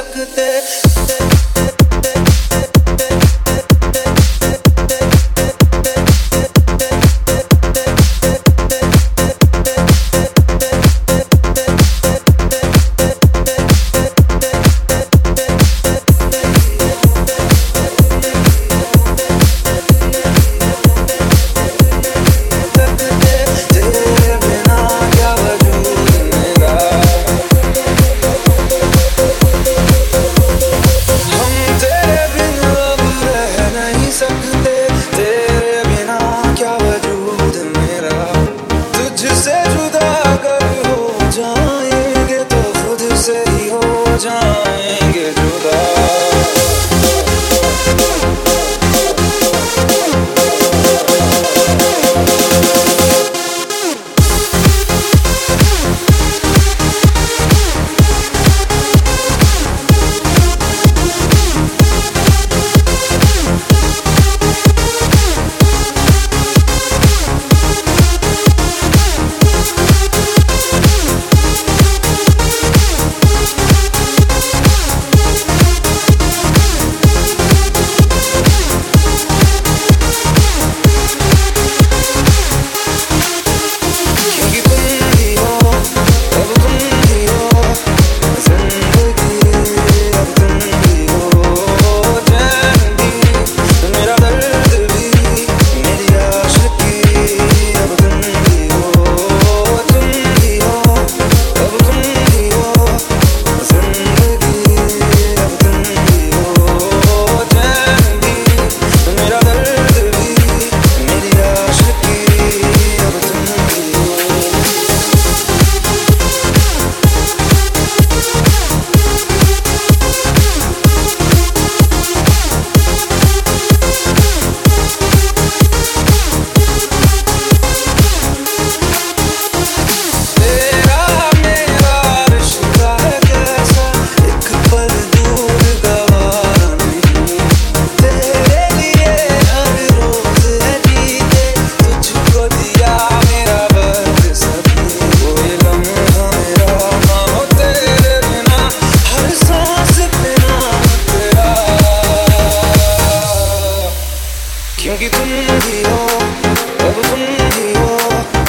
look at that. 김기 군디요. 어부 군디요.